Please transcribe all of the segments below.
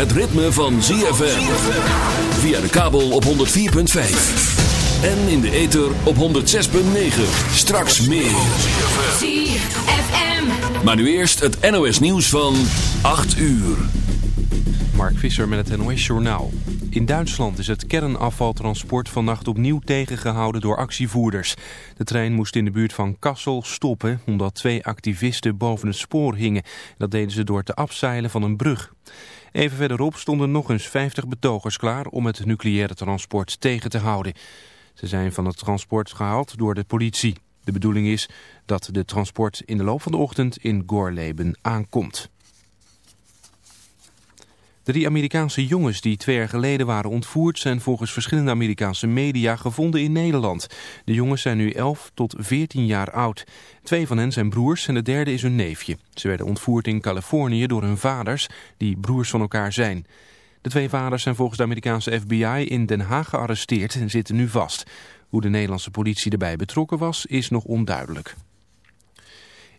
Het ritme van ZFM. Via de kabel op 104.5. En in de ether op 106.9. Straks meer. ZFM. Maar nu eerst het NOS nieuws van 8 uur. Mark Visser met het NOS Journaal. In Duitsland is het kernafvaltransport vannacht opnieuw tegengehouden door actievoerders. De trein moest in de buurt van Kassel stoppen omdat twee activisten boven het spoor hingen. Dat deden ze door te afzeilen van een brug. Even verderop stonden nog eens 50 betogers klaar om het nucleaire transport tegen te houden. Ze zijn van het transport gehaald door de politie. De bedoeling is dat de transport in de loop van de ochtend in Gorleben aankomt. Drie Amerikaanse jongens die twee jaar geleden waren ontvoerd... zijn volgens verschillende Amerikaanse media gevonden in Nederland. De jongens zijn nu 11 tot 14 jaar oud. Twee van hen zijn broers en de derde is hun neefje. Ze werden ontvoerd in Californië door hun vaders, die broers van elkaar zijn. De twee vaders zijn volgens de Amerikaanse FBI in Den Haag gearresteerd en zitten nu vast. Hoe de Nederlandse politie erbij betrokken was, is nog onduidelijk.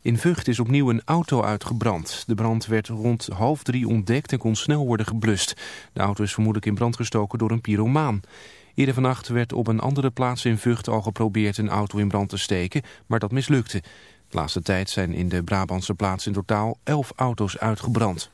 In Vught is opnieuw een auto uitgebrand. De brand werd rond half drie ontdekt en kon snel worden geblust. De auto is vermoedelijk in brand gestoken door een pyromaan. Eerder vannacht werd op een andere plaats in Vught al geprobeerd een auto in brand te steken, maar dat mislukte. De laatste tijd zijn in de Brabantse plaats in totaal elf auto's uitgebrand.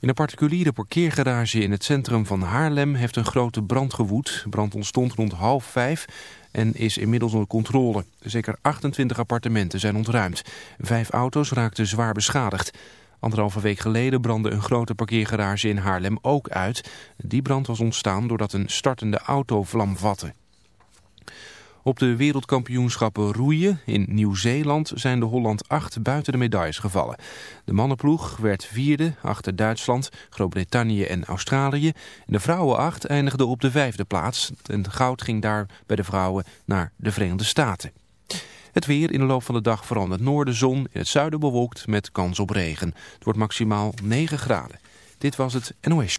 In een particuliere parkeergarage in het centrum van Haarlem heeft een grote brand gewoed. Brand ontstond rond half vijf en is inmiddels onder controle. Zeker 28 appartementen zijn ontruimd. Vijf auto's raakten zwaar beschadigd. Anderhalve week geleden brandde een grote parkeergarage in Haarlem ook uit. Die brand was ontstaan doordat een startende auto vlam vatte. Op de wereldkampioenschappen roeien in Nieuw-Zeeland zijn de Holland 8 buiten de medailles gevallen. De mannenploeg werd vierde achter Duitsland, Groot-Brittannië en Australië. De vrouwen 8 eindigden op de vijfde plaats. En goud ging daar bij de vrouwen naar de Verenigde Staten. Het weer in de loop van de dag het noorden zon, in het zuiden bewolkt met kans op regen. Het wordt maximaal 9 graden. Dit was het NOS.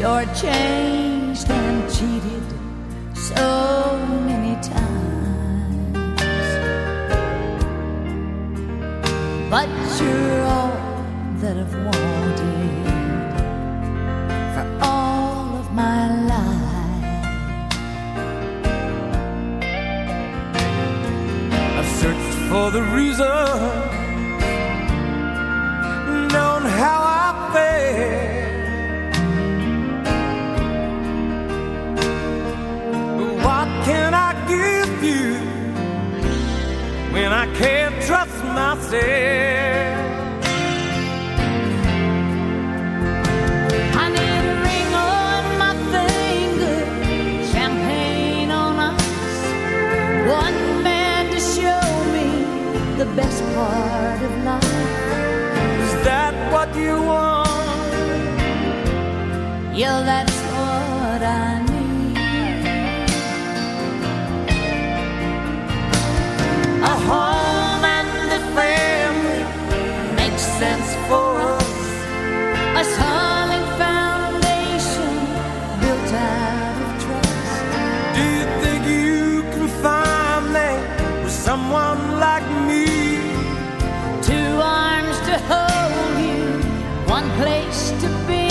Shortchanged Yeah, that's what I place to be,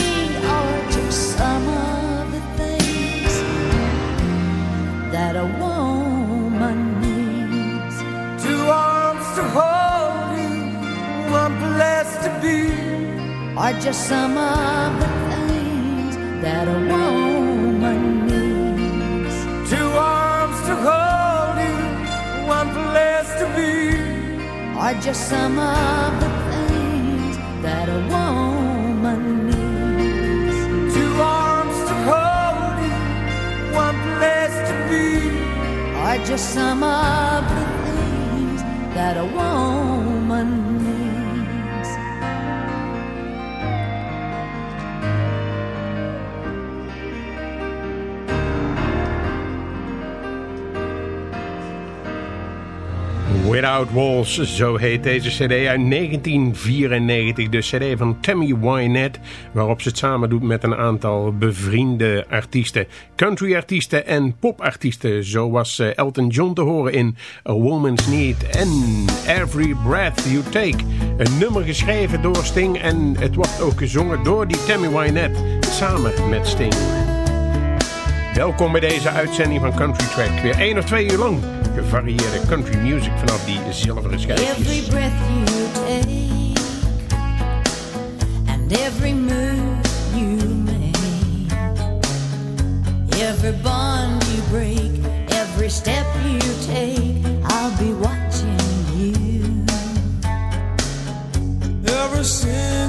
or just some of the things that a woman needs. Two arms to hold you, one place to be, or just some of the things that a woman needs. Two arms to hold you, one place to be, or just some of Just some of the things that a woman Without Walls, zo heet deze cd uit 1994. De cd van Tammy Wynette, waarop ze het samen doet met een aantal bevriende artiesten. Countryartiesten en popartiesten. Zo was eh, Elton John te horen in A Woman's Need en Every Breath You Take. Een nummer geschreven door Sting en het wordt ook gezongen door die Tammy Wynette samen met Sting. Welkom bij deze uitzending van Country Track. Weer één of twee uur lang gevarieerde country music vanaf die zilveren Every breath you take and every move you make, every bond you break, every step you take, I'll be watching you. Ever single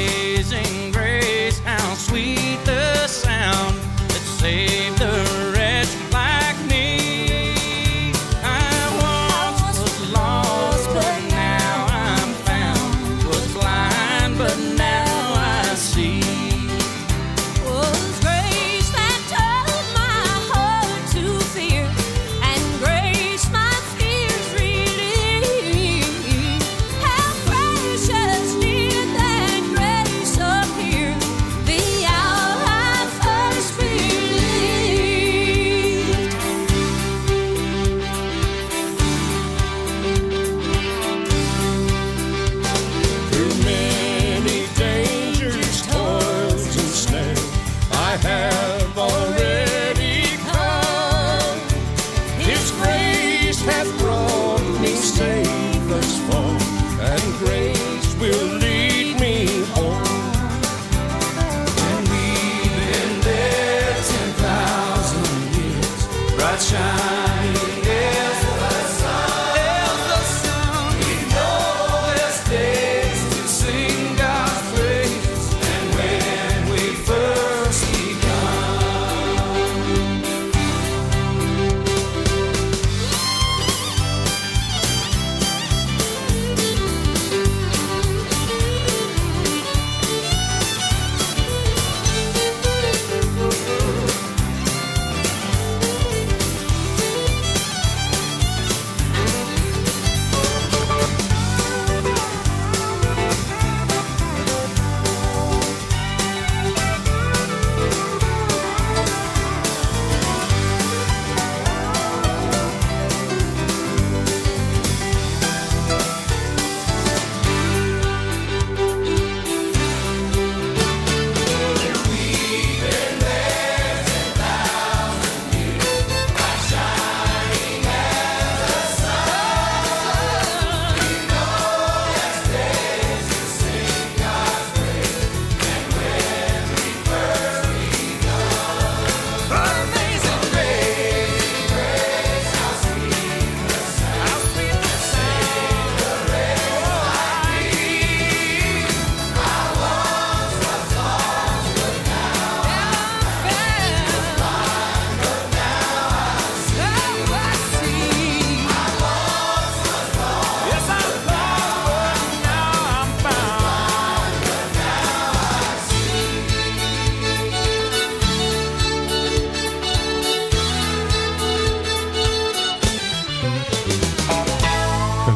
Sweet the sound that saved a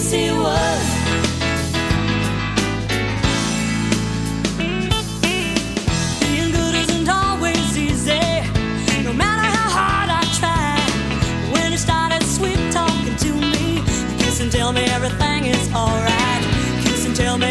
Yes, he was. Good isn't always easy, no matter how hard I try. When he started sweet talking to me, kiss and tell me everything is alright. Kiss and tell me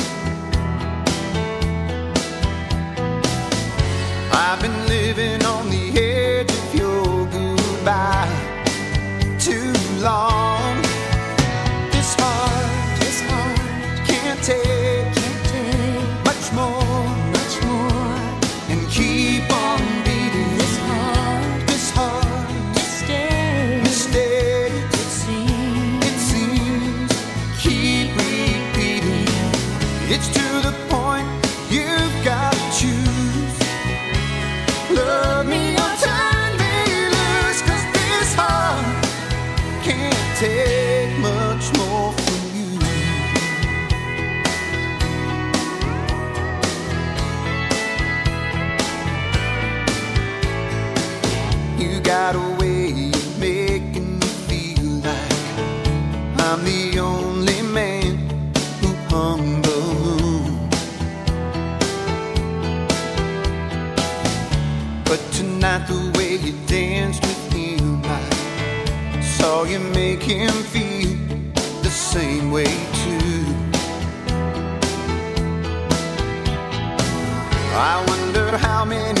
I've been living on the edge of your goodbye too long. This heart, this heart can't take, you danced with him, I saw you make him feel the same way too. I wonder how many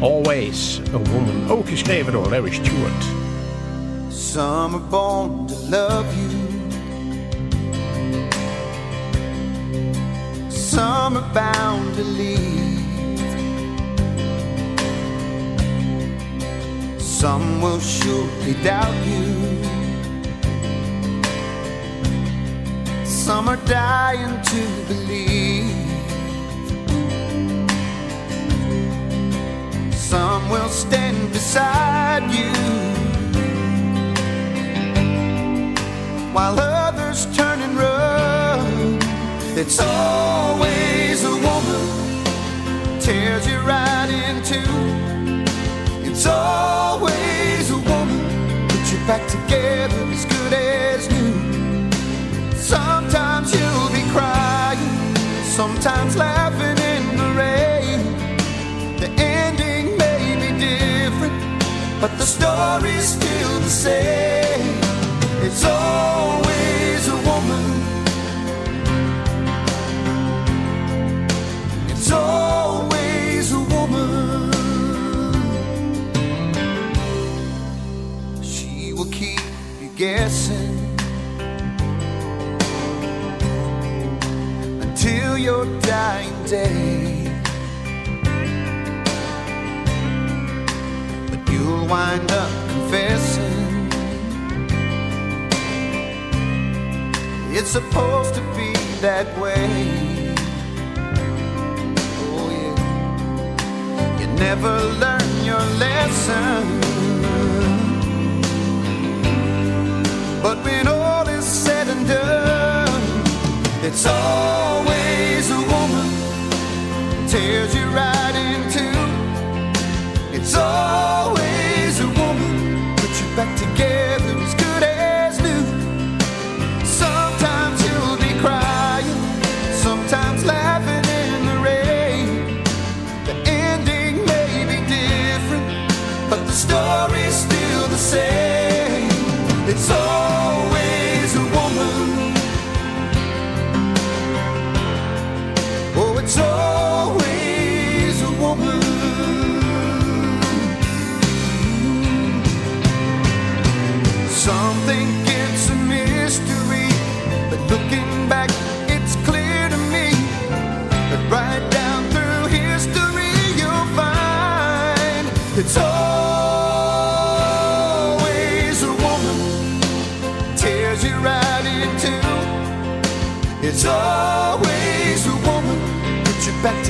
Always a Woman. Ook geschreven door Larry Stewart. Some are born to love you. Some are bound to leave. Some will surely doubt you. Some are dying to believe. Some will stand beside you. while others turn and run. It's always a woman tears you right in two. It's always a woman puts you back together as good as new. Sometimes you'll be crying, sometimes laughing the story's still the same. It's always a woman. It's always a woman. She will keep you guessing until your dying day. Wind up confessing. It's supposed to be that way. Oh, yeah. You never learn your lesson. But when all is said and done, it's always a woman tears you right in two. It's always puts you It's always a woman. Puts you back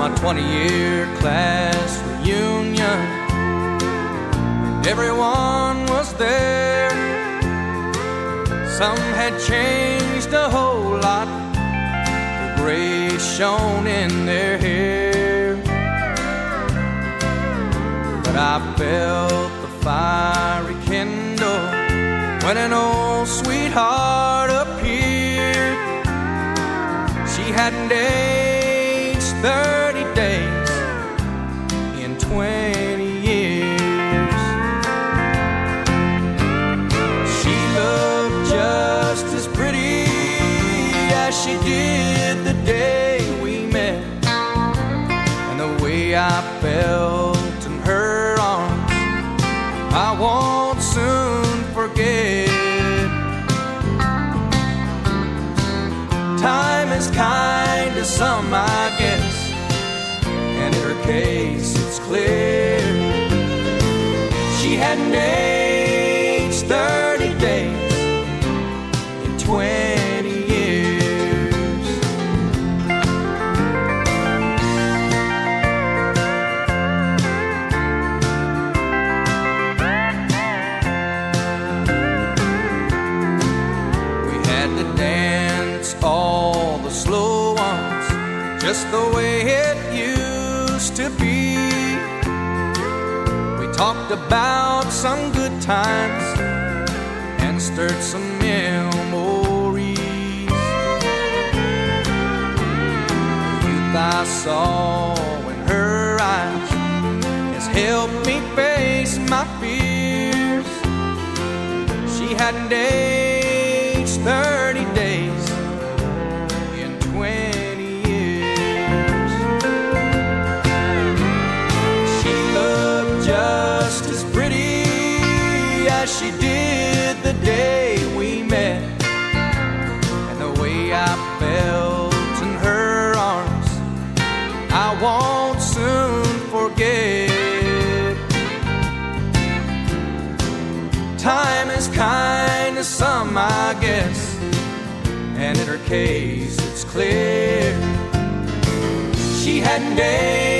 My 20 year class reunion. And everyone was there. Some had changed a whole lot. The gray shone in their hair. But I felt the fiery kindle when an old sweetheart appeared. She hadn't aged 30 she did the day we met. And the way I felt in her arms, I won't soon forget. Time is kind to some, I guess, and her case, talked about some good times and stirred some memories. The youth I saw in her eyes has helped me face my fears. She hadn't aged case, it's clear. She hadn't aged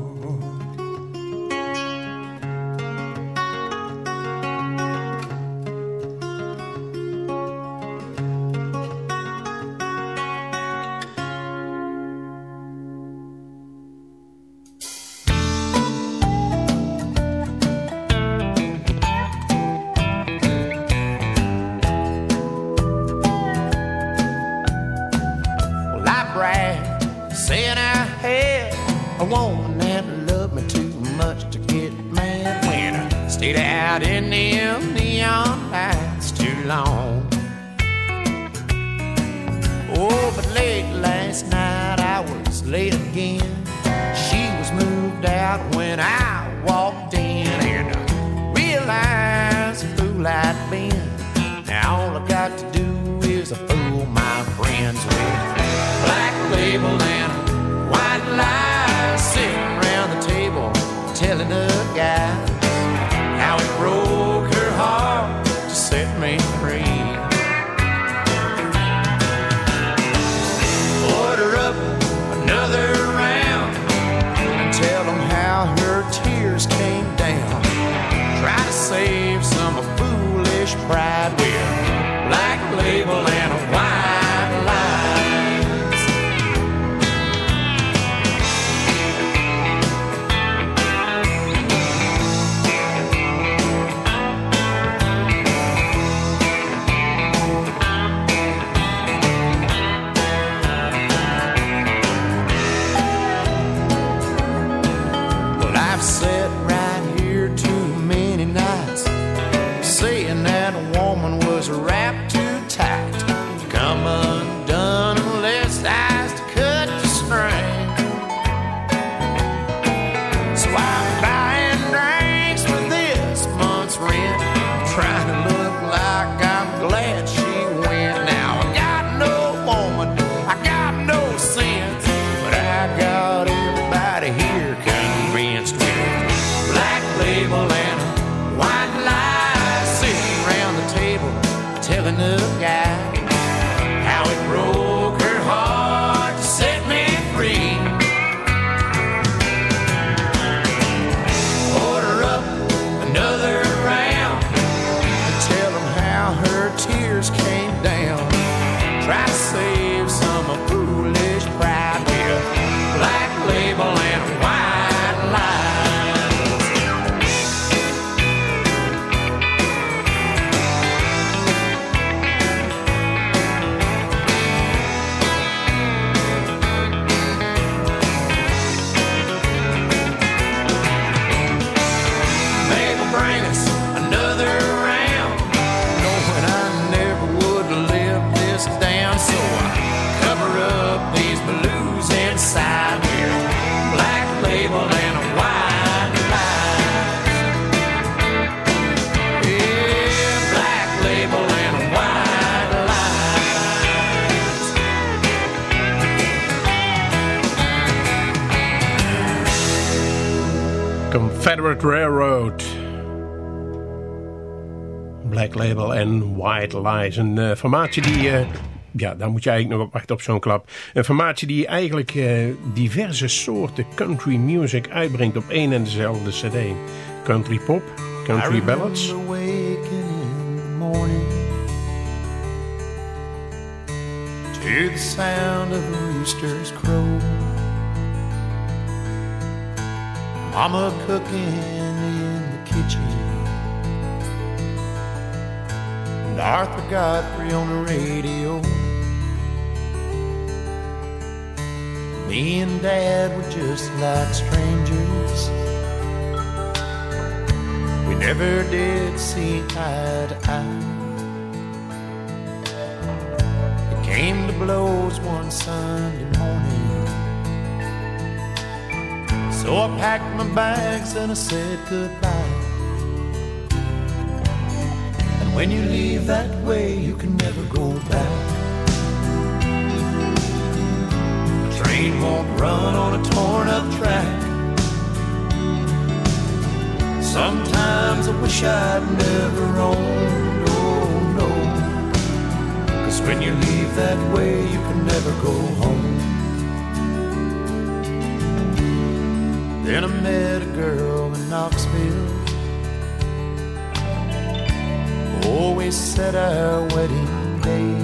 Confederate Railroad. Black Label en White Lies. Een eh, formatie die... eh, ja, daar moet je eigenlijk nog op wachten op zo'n klap. Een formatie die eigenlijk eh, diverse soorten country music uitbrengt op één en dezelfde cd. Country pop, country ballads. the morning to the sound of a rooster's crow. Mama cooking in the kitchen. And Arthur Godfrey on the radio. Me and Dad were just like strangers. We never did see eye to eye. It came to blows one Sunday morning. So I packed my bags and I said goodbye. And when you leave that way, you can never go back. The train won't run on a torn up track. Sometimes I wish I'd never owned, oh no. Cause when you leave that way, you can never go home. Then I met a girl in Knoxville. Always set our wedding day.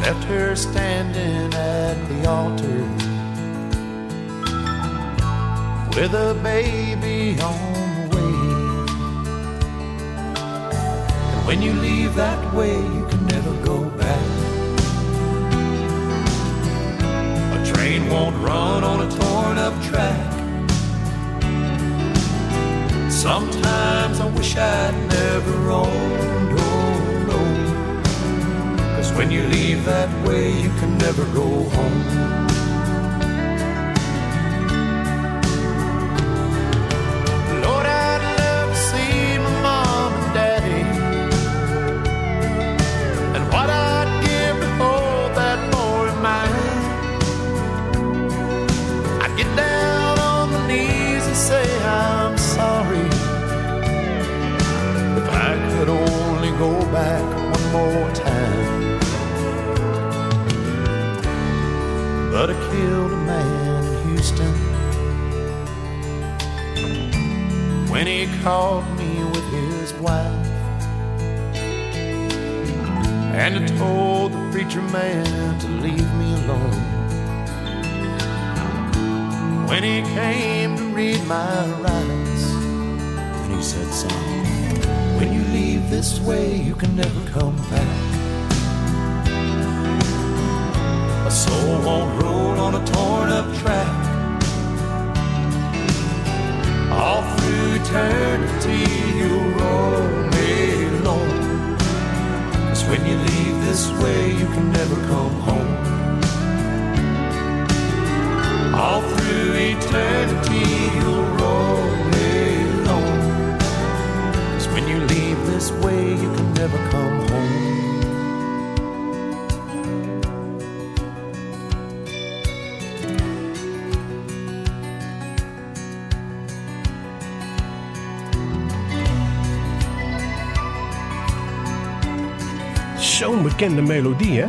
Left her standing at the altar with a baby on the way. And when you leave that way, you can never go back. Won't run on a torn up track. Sometimes I wish I'd never owned, oh no. Cause when you leave that way, you can never go home. Back one more time. But I killed a man in Houston. when he caught me with his wife. And I told the preacher man to leave me alone. When he came to read my rights, and he said, son, this way, you can never come back. A soul won't roll on a torn up track. All through eternity, you'll roll me alone. Cause when you leave this way, you can never come home. All through eternity, Zo'n bekende melodie, hè?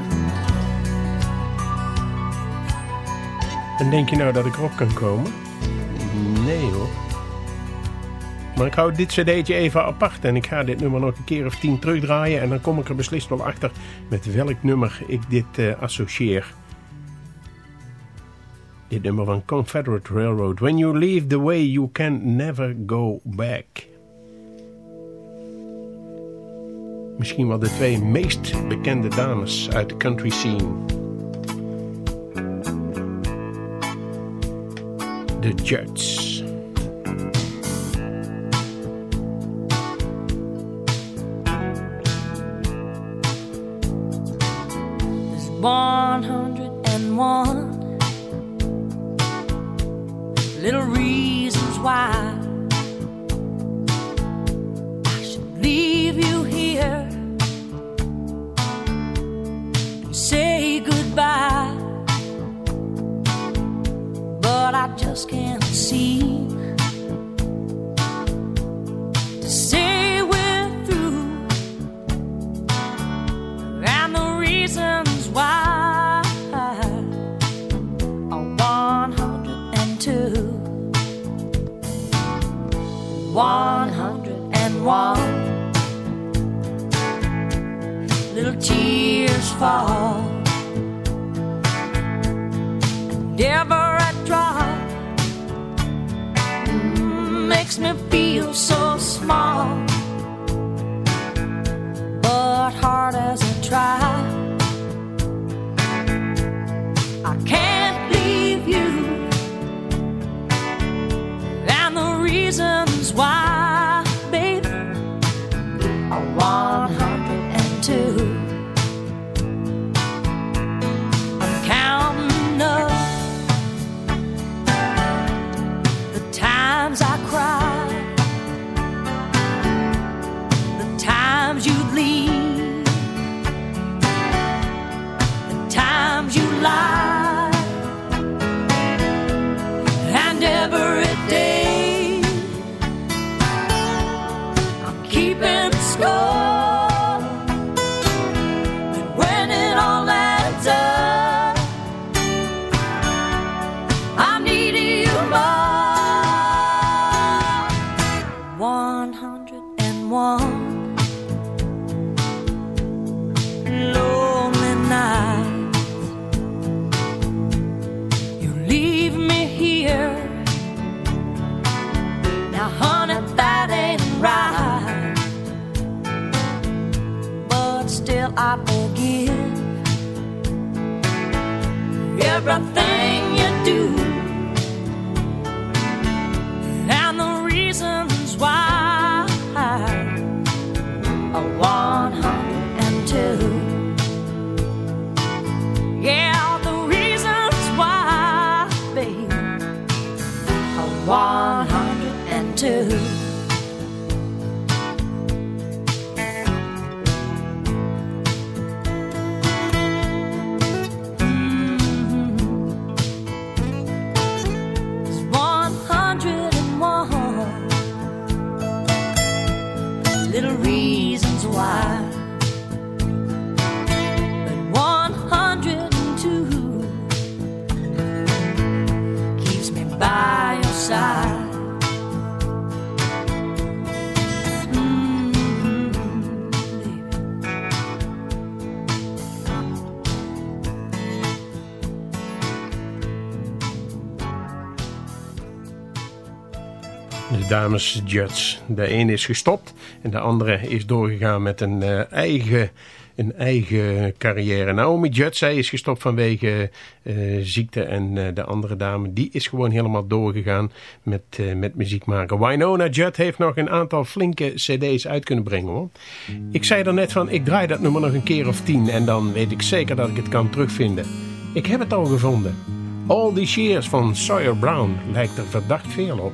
En denk je nou dat ik erop kan komen? Maar ik hou dit cd'tje even apart en ik ga dit nummer nog een keer of tien terugdraaien en dan kom ik er beslist wel achter met welk nummer ik dit eh, associeer. Dit nummer van Confederate Railroad. When you leave the way you can never go back. Misschien wel de twee meest bekende dames uit de country scene. De Judds. 101 dames Judds. De een is gestopt en de andere is doorgegaan met een eh, eigen, een eigen carrière. Naomi Judd, zij is gestopt vanwege eh, ziekte en eh, de andere dame die is gewoon helemaal doorgegaan met, met muziek maken. Winona Judd heeft nog een aantal flinke cd's uit kunnen brengen hoor. Ik zei er net van, ik draai dat nummer nog een keer of tien en dan weet ik zeker dat ik het kan terugvinden. Ik heb het al gevonden. All These Years van Sawyer Brown lijkt er verdacht veel op.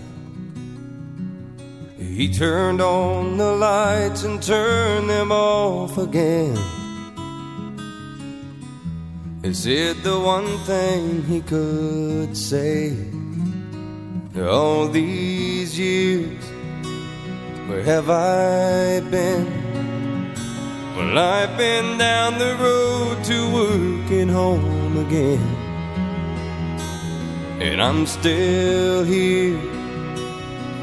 He turned on the lights and turned them off again. Is it the one thing he could say all these years, where have I been? Well, I've been down the road to work and home again, and I'm still here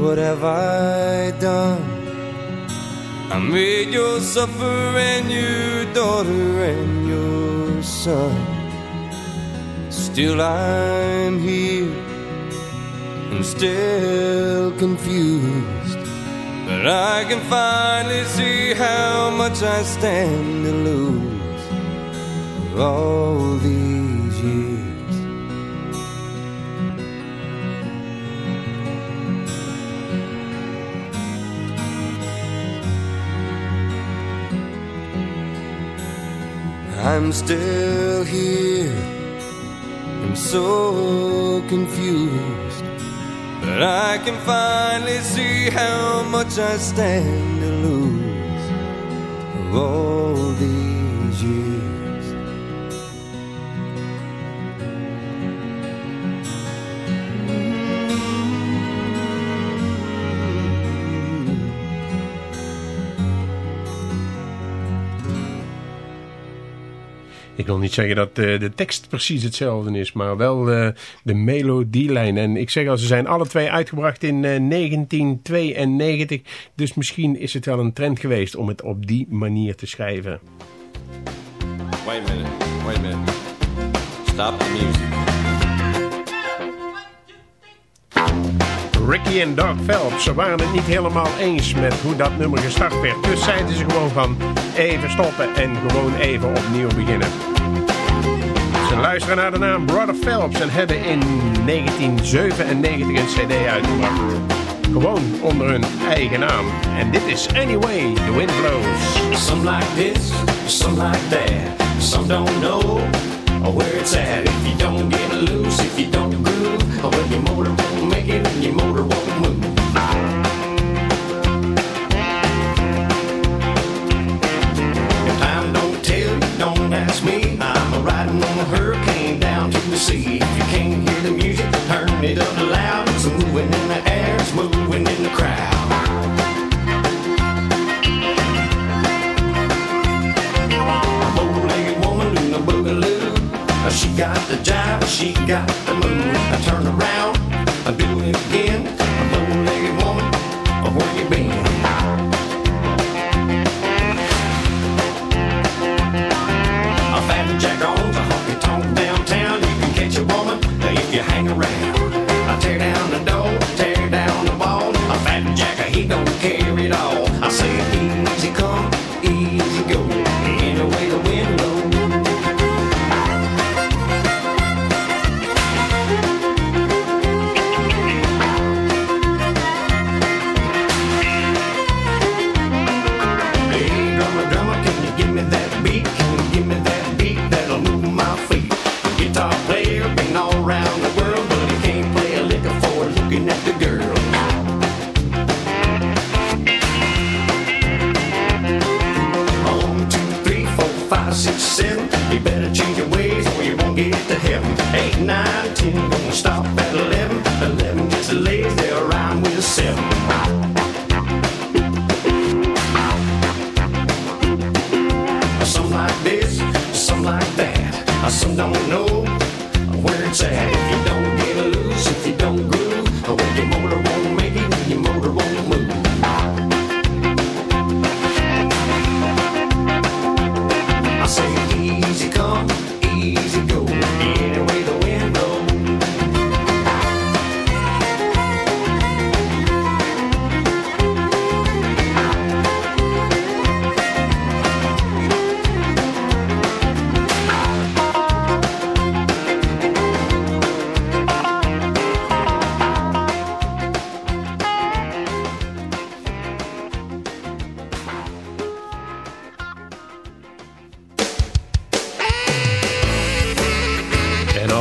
What have I done? I made you suffer and your daughter and your son. Still I'm here and still confused. But I can finally see how much I stand to lose all these I'm still here. I'm so confused. But I can finally see how much I stand to lose of Ik wil niet zeggen dat eh, de tekst precies hetzelfde is, maar wel eh, de melodielijn. En ik zeg al, ze zijn alle twee uitgebracht in eh, 1992. Dus misschien is het wel een trend geweest om het op die manier te schrijven. Wait a minute. Wait a minute. Stop the music. Ricky en Doug Phelps, ze waren het niet helemaal eens met hoe dat nummer gestart werd. Dus zeiden ze gewoon van even stoppen en gewoon even opnieuw beginnen. Luisteren naar de naam Brother Phelps en hebben in 1997 een cd uitgebracht. Gewoon onder hun eigen naam. En dit is Anyway the Wind Blows. Some like this, some like that. Some don't know where it's at. If you don't get loose, if you don't groove, well, your motor won't make it your motor won't move. If time don't tell you, don't ask me. Sea. If you can't hear the music, turn it up loud. It's moving in the air, it's moving in the crowd. bow-legged woman in the boogaloo. She got the jive, she got the move. I turn around, I do it again. A bow-legged woman, where you been?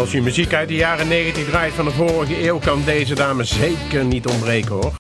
Als je muziek uit de jaren 90 draait van de vorige eeuw, kan deze dame zeker niet ontbreken hoor.